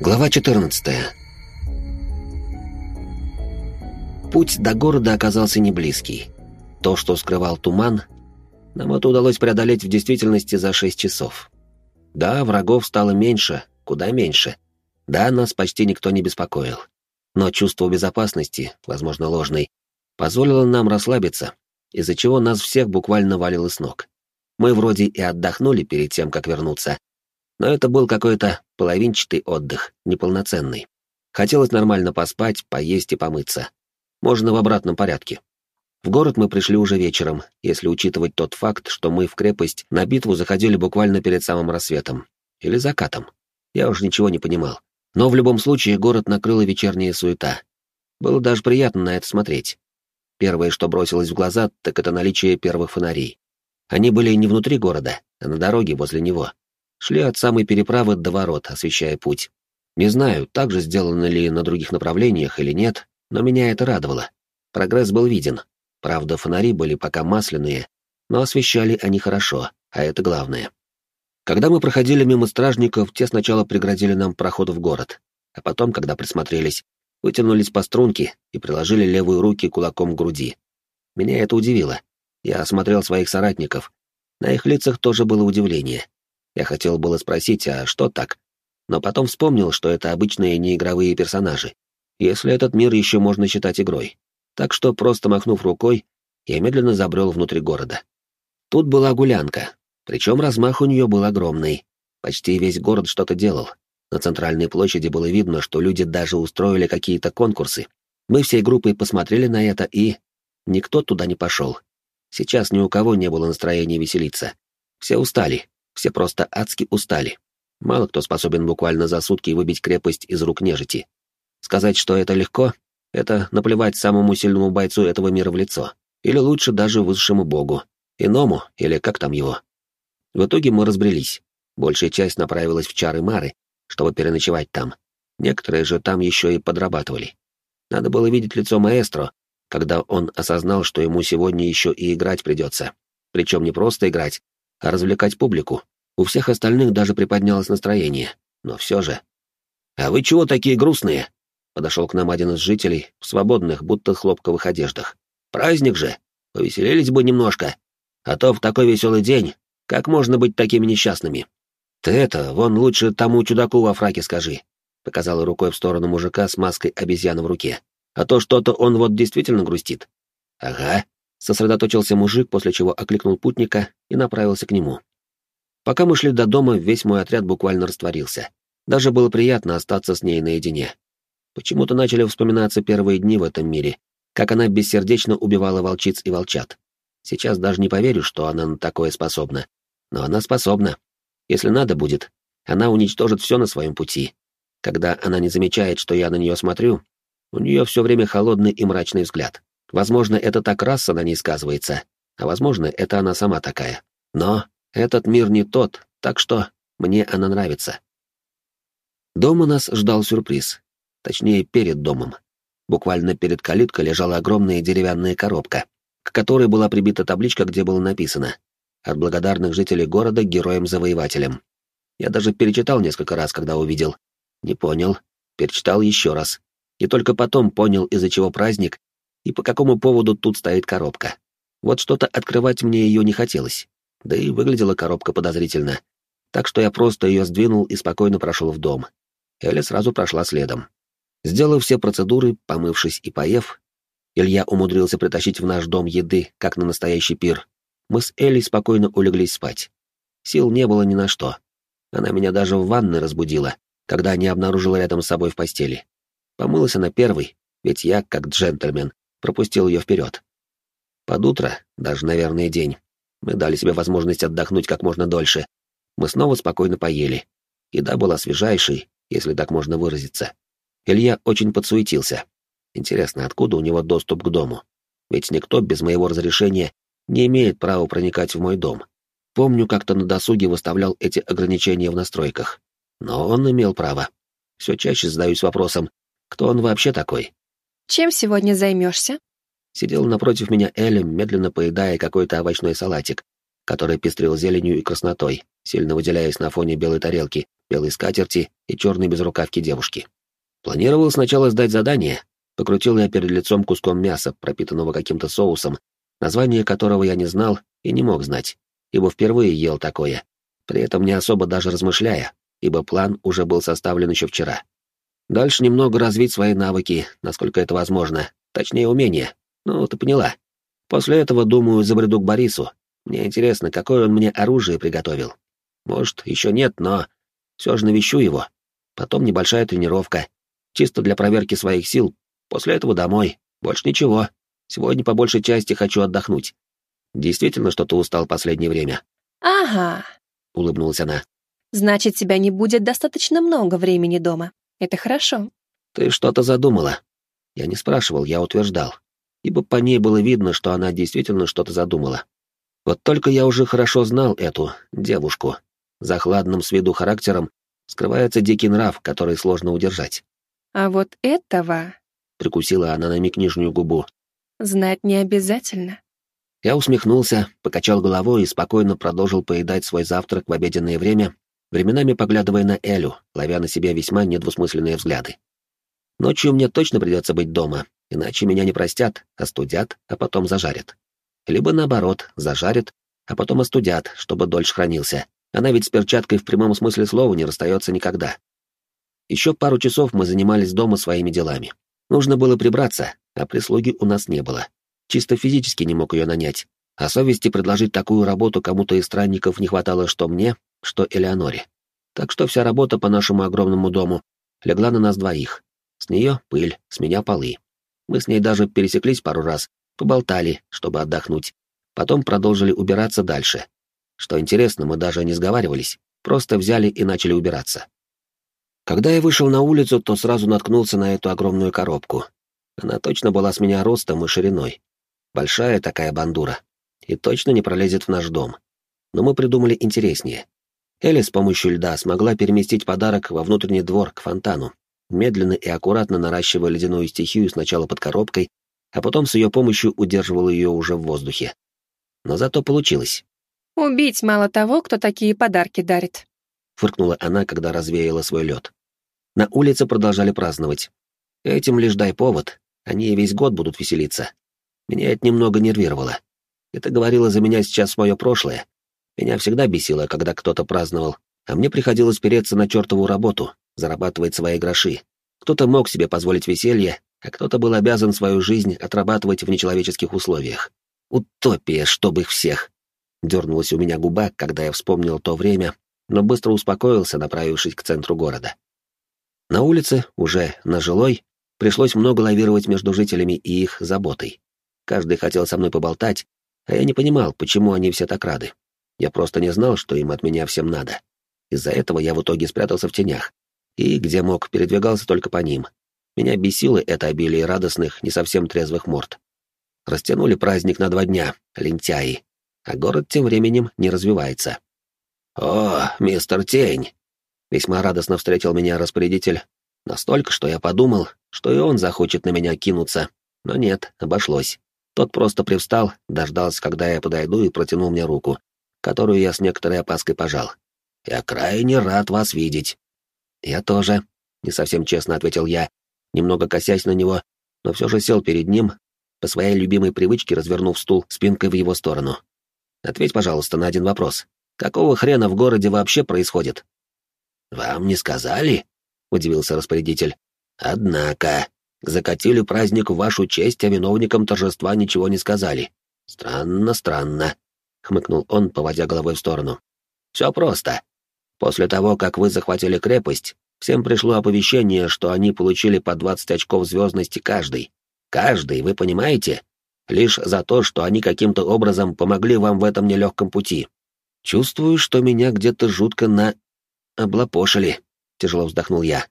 Глава 14. Путь до города оказался не близкий. То, что скрывал туман, нам это удалось преодолеть в действительности за 6 часов. Да, врагов стало меньше, куда меньше. Да, нас почти никто не беспокоил. Но чувство безопасности, возможно, ложной, позволило нам расслабиться, из-за чего нас всех буквально валило с ног. Мы вроде и отдохнули перед тем, как вернуться, но это был какой-то половинчатый отдых, неполноценный. Хотелось нормально поспать, поесть и помыться. Можно в обратном порядке. В город мы пришли уже вечером, если учитывать тот факт, что мы в крепость на битву заходили буквально перед самым рассветом. Или закатом. Я уже ничего не понимал. Но в любом случае город накрыла вечерняя суета. Было даже приятно на это смотреть. Первое, что бросилось в глаза, так это наличие первых фонарей. Они были не внутри города, а на дороге возле него. Шли от самой переправы до ворот, освещая путь. Не знаю, так же сделано ли на других направлениях или нет, но меня это радовало. Прогресс был виден. Правда, фонари были пока масляные, но освещали они хорошо, а это главное. Когда мы проходили мимо стражников, те сначала преградили нам проход в город, а потом, когда присмотрелись, вытянулись по струнке и приложили левую руки кулаком к груди. Меня это удивило. Я осмотрел своих соратников. На их лицах тоже было удивление. Я хотел было спросить, а что так? Но потом вспомнил, что это обычные неигровые персонажи, если этот мир еще можно считать игрой. Так что, просто махнув рукой, я медленно забрел внутрь города. Тут была гулянка, причем размах у нее был огромный. Почти весь город что-то делал. На центральной площади было видно, что люди даже устроили какие-то конкурсы. Мы всей группой посмотрели на это и... Никто туда не пошел. Сейчас ни у кого не было настроения веселиться. Все устали, все просто адски устали. Мало кто способен буквально за сутки выбить крепость из рук нежити. Сказать, что это легко, это наплевать самому сильному бойцу этого мира в лицо. Или лучше даже высшему богу. Иному, или как там его. В итоге мы разбрелись. Большая часть направилась в Чары-Мары, чтобы переночевать там. Некоторые же там еще и подрабатывали. Надо было видеть лицо маэстро, когда он осознал, что ему сегодня еще и играть придется. Причем не просто играть, а развлекать публику. У всех остальных даже приподнялось настроение, но все же. «А вы чего такие грустные?» Подошел к нам один из жителей в свободных, будто хлопковых одеждах. «Праздник же! Повеселились бы немножко. А то в такой веселый день, как можно быть такими несчастными?» «Ты это, вон лучше тому чудаку во фраке скажи», — показал рукой в сторону мужика с маской обезьяны в руке. «А то что-то он вот действительно грустит». «Ага», Сосредоточился мужик, после чего окликнул путника и направился к нему. Пока мы шли до дома, весь мой отряд буквально растворился. Даже было приятно остаться с ней наедине. Почему-то начали вспоминаться первые дни в этом мире, как она бессердечно убивала волчиц и волчат. Сейчас даже не поверю, что она на такое способна. Но она способна. Если надо будет, она уничтожит все на своем пути. Когда она не замечает, что я на нее смотрю, у нее все время холодный и мрачный взгляд. Возможно, это так раса на ней сказывается, а возможно, это она сама такая. Но этот мир не тот, так что мне она нравится. Дома нас ждал сюрприз. Точнее, перед домом. Буквально перед калиткой лежала огромная деревянная коробка, к которой была прибита табличка, где было написано «От благодарных жителей города героям-завоевателям». Я даже перечитал несколько раз, когда увидел. Не понял. Перечитал еще раз. И только потом понял, из-за чего праздник и по какому поводу тут стоит коробка. Вот что-то открывать мне ее не хотелось, да и выглядела коробка подозрительно. Так что я просто ее сдвинул и спокойно прошел в дом. Эля сразу прошла следом. Сделав все процедуры, помывшись и поев, Илья умудрился притащить в наш дом еды, как на настоящий пир. Мы с Элей спокойно улеглись спать. Сил не было ни на что. Она меня даже в ванной разбудила, когда не обнаружила рядом с собой в постели. Помылась она первой, ведь я, как джентльмен, пропустил ее вперед. Под утро, даже, наверное, день, мы дали себе возможность отдохнуть как можно дольше. Мы снова спокойно поели. Еда была свежайшей, если так можно выразиться. Илья очень подсуетился. Интересно, откуда у него доступ к дому? Ведь никто без моего разрешения не имеет права проникать в мой дом. Помню, как-то на досуге выставлял эти ограничения в настройках. Но он имел право. Все чаще задаюсь вопросом, кто он вообще такой? Чем сегодня займешься? Сидел напротив меня Элем, медленно поедая какой-то овощной салатик, который пестрил зеленью и краснотой, сильно выделяясь на фоне белой тарелки, белой скатерти и черной безрукавки девушки. Планировал сначала сдать задание, покрутил я перед лицом куском мяса, пропитанного каким-то соусом, название которого я не знал и не мог знать, ибо впервые ел такое, при этом не особо даже размышляя, ибо план уже был составлен еще вчера. Дальше немного развить свои навыки, насколько это возможно, точнее умения. Ну, ты поняла. После этого, думаю, забреду к Борису. Мне интересно, какое он мне оружие приготовил. Может, еще нет, но все же навещу его. Потом небольшая тренировка, чисто для проверки своих сил. После этого домой. Больше ничего. Сегодня по большей части хочу отдохнуть. Действительно что-то устал последнее время. Ага, улыбнулась она. Значит, тебя не будет достаточно много времени дома. Это хорошо. Ты что-то задумала. Я не спрашивал, я утверждал. Ибо по ней было видно, что она действительно что-то задумала. Вот только я уже хорошо знал эту девушку. За хладным с виду характером скрывается дикий нрав, который сложно удержать. А вот этого... Прикусила она на миг нижнюю губу. Знать не обязательно. Я усмехнулся, покачал головой и спокойно продолжил поедать свой завтрак в обеденное время, временами поглядывая на Элю, ловя на себя весьма недвусмысленные взгляды. Ночью мне точно придется быть дома, иначе меня не простят, остудят, а потом зажарят. Либо наоборот, зажарят, а потом остудят, чтобы дольше хранился. Она ведь с перчаткой в прямом смысле слова не расстается никогда. Еще пару часов мы занимались дома своими делами. Нужно было прибраться, а прислуги у нас не было. Чисто физически не мог ее нанять. А совести предложить такую работу кому-то из странников не хватало что мне, что Элеоноре. Так что вся работа по нашему огромному дому легла на нас двоих. С нее пыль, с меня полы. Мы с ней даже пересеклись пару раз, поболтали, чтобы отдохнуть. Потом продолжили убираться дальше. Что интересно, мы даже не сговаривались, просто взяли и начали убираться. Когда я вышел на улицу, то сразу наткнулся на эту огромную коробку. Она точно была с меня ростом и шириной. Большая такая бандура. И точно не пролезет в наш дом. Но мы придумали интереснее. Элли с помощью льда смогла переместить подарок во внутренний двор к фонтану, медленно и аккуратно наращивая ледяную стихию сначала под коробкой, а потом с ее помощью удерживала ее уже в воздухе. Но зато получилось. «Убить мало того, кто такие подарки дарит», — фыркнула она, когда развеяла свой лед. На улице продолжали праздновать. Этим лишь дай повод, они весь год будут веселиться. Меня это немного нервировало. Это говорило за меня сейчас мое прошлое. Меня всегда бесило, когда кто-то праздновал, а мне приходилось переться на чертову работу, зарабатывать свои гроши. Кто-то мог себе позволить веселье, а кто-то был обязан свою жизнь отрабатывать в нечеловеческих условиях. Утопия, чтобы их всех. Дернулась у меня губа, когда я вспомнил то время, но быстро успокоился, направившись к центру города. На улице, уже на жилой, пришлось много лавировать между жителями и их заботой. Каждый хотел со мной поболтать, а я не понимал, почему они все так рады. Я просто не знал, что им от меня всем надо. Из-за этого я в итоге спрятался в тенях. И, где мог, передвигался только по ним. Меня бесило это обилие радостных, не совсем трезвых морд. Растянули праздник на два дня, лентяи. А город тем временем не развивается. «О, мистер Тень!» Весьма радостно встретил меня распорядитель. Настолько, что я подумал, что и он захочет на меня кинуться. Но нет, обошлось. Тот просто привстал, дождался, когда я подойду, и протянул мне руку, которую я с некоторой опаской пожал. «Я крайне рад вас видеть». «Я тоже», — не совсем честно ответил я, немного косясь на него, но все же сел перед ним, по своей любимой привычке развернув стул спинкой в его сторону. «Ответь, пожалуйста, на один вопрос. Какого хрена в городе вообще происходит?» «Вам не сказали?» — удивился распорядитель. «Однако...» Закатили праздник в вашу честь, а виновникам торжества ничего не сказали. Странно, странно, хмыкнул он, поводя головой в сторону. Все просто. После того, как вы захватили крепость, всем пришло оповещение, что они получили по 20 очков звездности каждый. Каждый, вы понимаете? Лишь за то, что они каким-то образом помогли вам в этом нелегком пути. Чувствую, что меня где-то жутко на... облапошили, тяжело вздохнул я.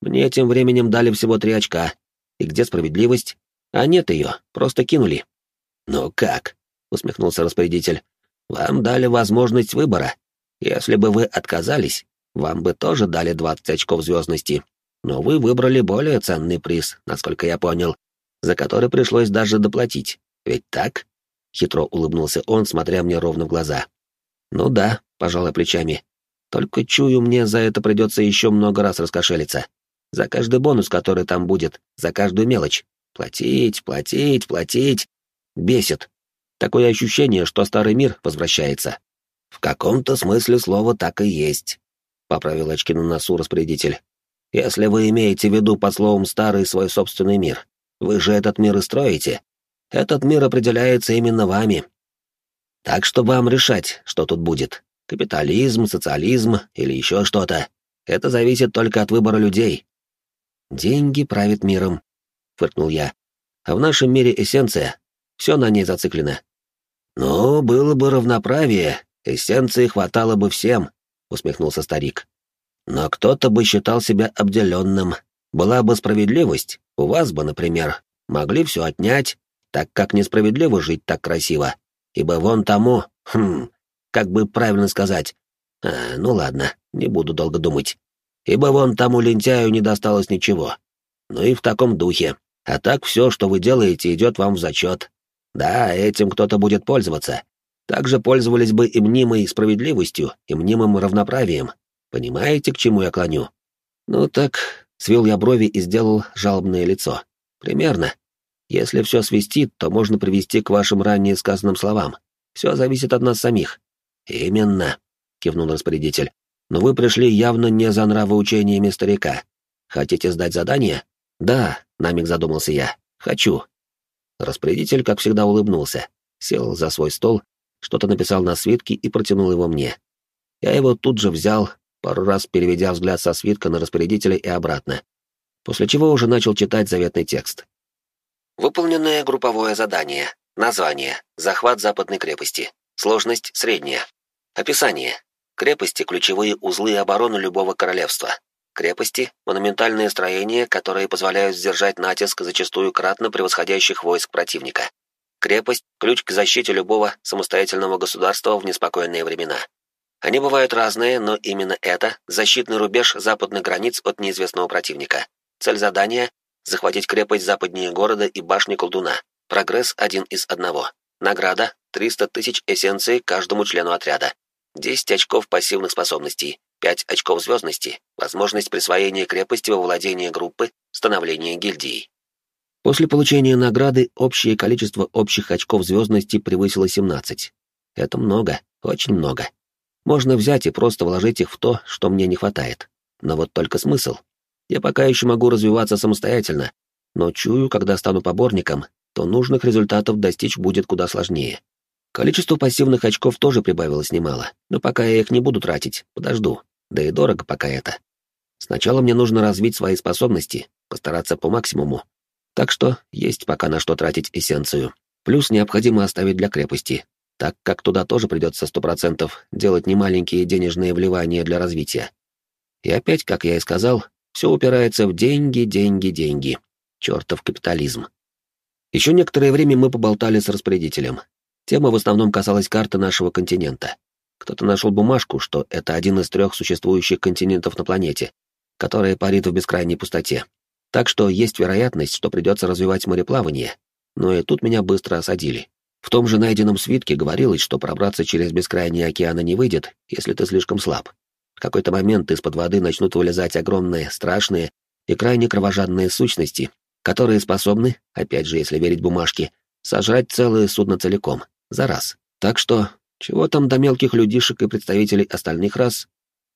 Мне тем временем дали всего три очка. И где справедливость? А нет ее, просто кинули. «Ну как?» — усмехнулся распорядитель. «Вам дали возможность выбора. Если бы вы отказались, вам бы тоже дали 20 очков звездности. Но вы выбрали более ценный приз, насколько я понял, за который пришлось даже доплатить. Ведь так?» Хитро улыбнулся он, смотря мне ровно в глаза. «Ну да», — пожалуй плечами. Только чую, мне за это придется еще много раз раскошелиться. За каждый бонус, который там будет, за каждую мелочь. Платить, платить, платить. Бесит. Такое ощущение, что старый мир возвращается. В каком-то смысле слова так и есть, — поправил очки на носу распорядитель. Если вы имеете в виду под словом «старый» свой собственный мир, вы же этот мир и строите. Этот мир определяется именно вами. Так что вам решать, что тут будет. Капитализм, социализм или еще что-то. Это зависит только от выбора людей. Деньги правят миром, — фыркнул я. А в нашем мире эссенция. Все на ней зациклено. «Ну, было бы равноправие, эссенции хватало бы всем», — усмехнулся старик. «Но кто-то бы считал себя обделенным. Была бы справедливость, у вас бы, например, могли все отнять, так как несправедливо жить так красиво. Ибо вон тому, хм, как бы правильно сказать. А, ну ладно, не буду долго думать. Ибо вон тому лентяю не досталось ничего. Ну и в таком духе. А так все, что вы делаете, идет вам в зачет. Да, этим кто-то будет пользоваться. Также пользовались бы и мнимой справедливостью, и мнимым равноправием. Понимаете, к чему я клоню? Ну так, свел я брови и сделал жалобное лицо. Примерно. Если все свистит, то можно привести к вашим ранее сказанным словам. Все зависит от нас самих. Именно, кивнул распорядитель. Но вы пришли явно не за нравоучениями старика. Хотите сдать задание? Да, на задумался я. Хочу. Распорядитель, как всегда, улыбнулся, сел за свой стол, что-то написал на свитке и протянул его мне. Я его тут же взял, пару раз переведя взгляд со свитка на распорядителя и обратно, после чего уже начал читать заветный текст. Выполненное групповое задание. Название. Захват западной крепости. Сложность средняя. Описание. Крепости – ключевые узлы обороны любого королевства. Крепости — монументальные строения, которые позволяют сдержать натиск зачастую кратно превосходящих войск противника. Крепость — ключ к защите любого самостоятельного государства в неспокойные времена. Они бывают разные, но именно это — защитный рубеж западных границ от неизвестного противника. Цель задания — захватить крепость западнее города и башни колдуна. Прогресс один из одного. Награда — 300 тысяч эссенций каждому члену отряда. 10 очков пассивных способностей. 5 очков звездности, возможность присвоения крепости во владение группы, становление гильдии. После получения награды общее количество общих очков звездности превысило 17. Это много, очень много. Можно взять и просто вложить их в то, что мне не хватает. Но вот только смысл. Я пока еще могу развиваться самостоятельно, но чую, когда стану поборником, то нужных результатов достичь будет куда сложнее. Количество пассивных очков тоже прибавилось немало, но пока я их не буду тратить, подожду. Да и дорого пока это. Сначала мне нужно развить свои способности, постараться по максимуму. Так что есть пока на что тратить эссенцию. Плюс необходимо оставить для крепости, так как туда тоже придется сто процентов делать немаленькие денежные вливания для развития. И опять, как я и сказал, все упирается в деньги, деньги, деньги. Чертов капитализм. Еще некоторое время мы поболтали с распорядителем, Тема в основном касалась карты нашего континента. Кто-то нашел бумажку, что это один из трех существующих континентов на планете, которая парит в бескрайней пустоте. Так что есть вероятность, что придется развивать мореплавание. Но и тут меня быстро осадили. В том же найденном свитке говорилось, что пробраться через бескрайние океаны не выйдет, если ты слишком слаб. В какой-то момент из-под воды начнут вылезать огромные, страшные и крайне кровожадные сущности, которые способны, опять же, если верить бумажке, сожрать целое судно целиком за раз. Так что, чего там до мелких людишек и представителей остальных рас?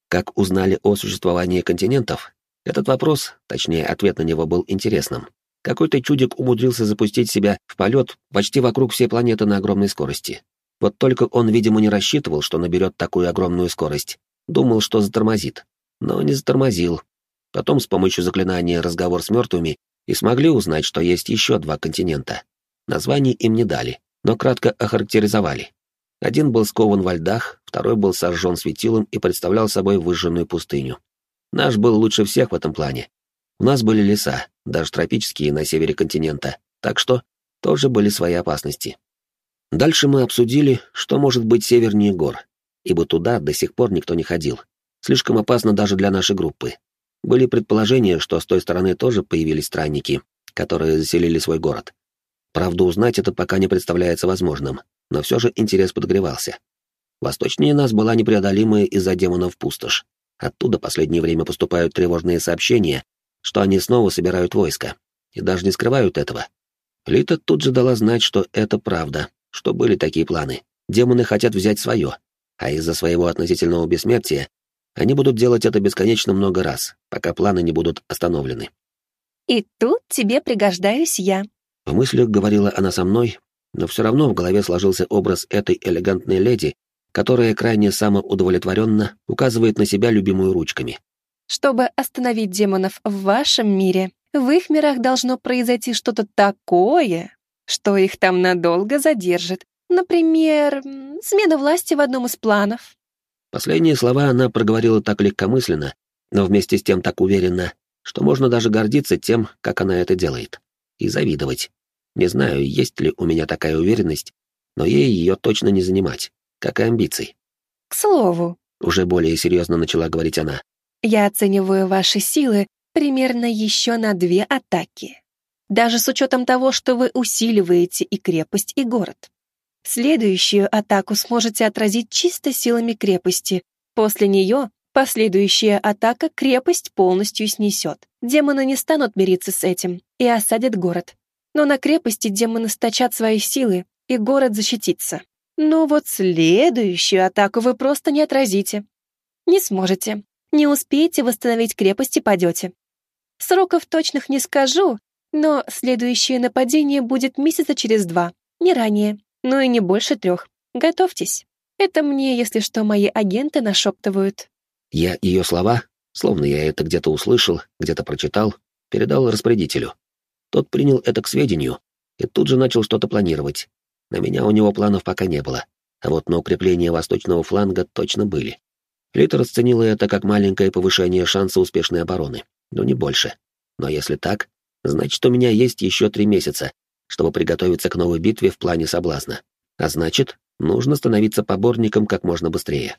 Как узнали о существовании континентов? Этот вопрос, точнее, ответ на него был интересным. Какой-то чудик умудрился запустить себя в полет почти вокруг всей планеты на огромной скорости. Вот только он, видимо, не рассчитывал, что наберет такую огромную скорость. Думал, что затормозит. Но не затормозил. Потом с помощью заклинания «Разговор с мертвыми» и смогли узнать, что есть еще два континента. Названий им не дали но кратко охарактеризовали. Один был скован во льдах, второй был сожжен светилом и представлял собой выжженную пустыню. Наш был лучше всех в этом плане. У нас были леса, даже тропические на севере континента, так что тоже были свои опасности. Дальше мы обсудили, что может быть севернее гор, ибо туда до сих пор никто не ходил. Слишком опасно даже для нашей группы. Были предположения, что с той стороны тоже появились странники, которые заселили свой город. Правда, узнать это пока не представляется возможным, но все же интерес подогревался. Восточнее нас была непреодолимая из-за демонов пустошь. Оттуда последнее время поступают тревожные сообщения, что они снова собирают войско. И даже не скрывают этого. Лита тут же дала знать, что это правда, что были такие планы. Демоны хотят взять свое, а из-за своего относительного бессмертия они будут делать это бесконечно много раз, пока планы не будут остановлены. «И тут тебе пригождаюсь я», — в мыслях говорила она со мной, но все равно в голове сложился образ этой элегантной леди, которая крайне самоудовлетворенно указывает на себя любимую ручками. «Чтобы остановить демонов в вашем мире, в их мирах должно произойти что-то такое, что их там надолго задержит. Например, смена власти в одном из планов». Последние слова она проговорила так легкомысленно, но вместе с тем так уверенно, что можно даже гордиться тем, как она это делает, и завидовать. Не знаю, есть ли у меня такая уверенность, но ей ее точно не занимать как и амбиций. «К слову», — уже более серьезно начала говорить она, «я оцениваю ваши силы примерно еще на две атаки. Даже с учетом того, что вы усиливаете и крепость, и город. Следующую атаку сможете отразить чисто силами крепости. После нее последующая атака крепость полностью снесет. Демоны не станут мириться с этим и осадят город. Но на крепости демоны стачат свои силы, и город защитится. Но вот следующую атаку вы просто не отразите. Не сможете. Не успеете восстановить крепость и падете. Сроков точных не скажу, но следующее нападение будет месяца через два, не ранее, ну и не больше трех. Готовьтесь. Это мне, если что, мои агенты нашептывают. Я ее слова, словно я это где-то услышал, где-то прочитал, передал распорядителю. Тот принял это к сведению и тут же начал что-то планировать, на меня у него планов пока не было, а вот на укрепление восточного фланга точно были. Лита расценила это как маленькое повышение шанса успешной обороны, но не больше. Но если так, значит, у меня есть еще три месяца, чтобы приготовиться к новой битве в плане соблазна. А значит, нужно становиться поборником как можно быстрее.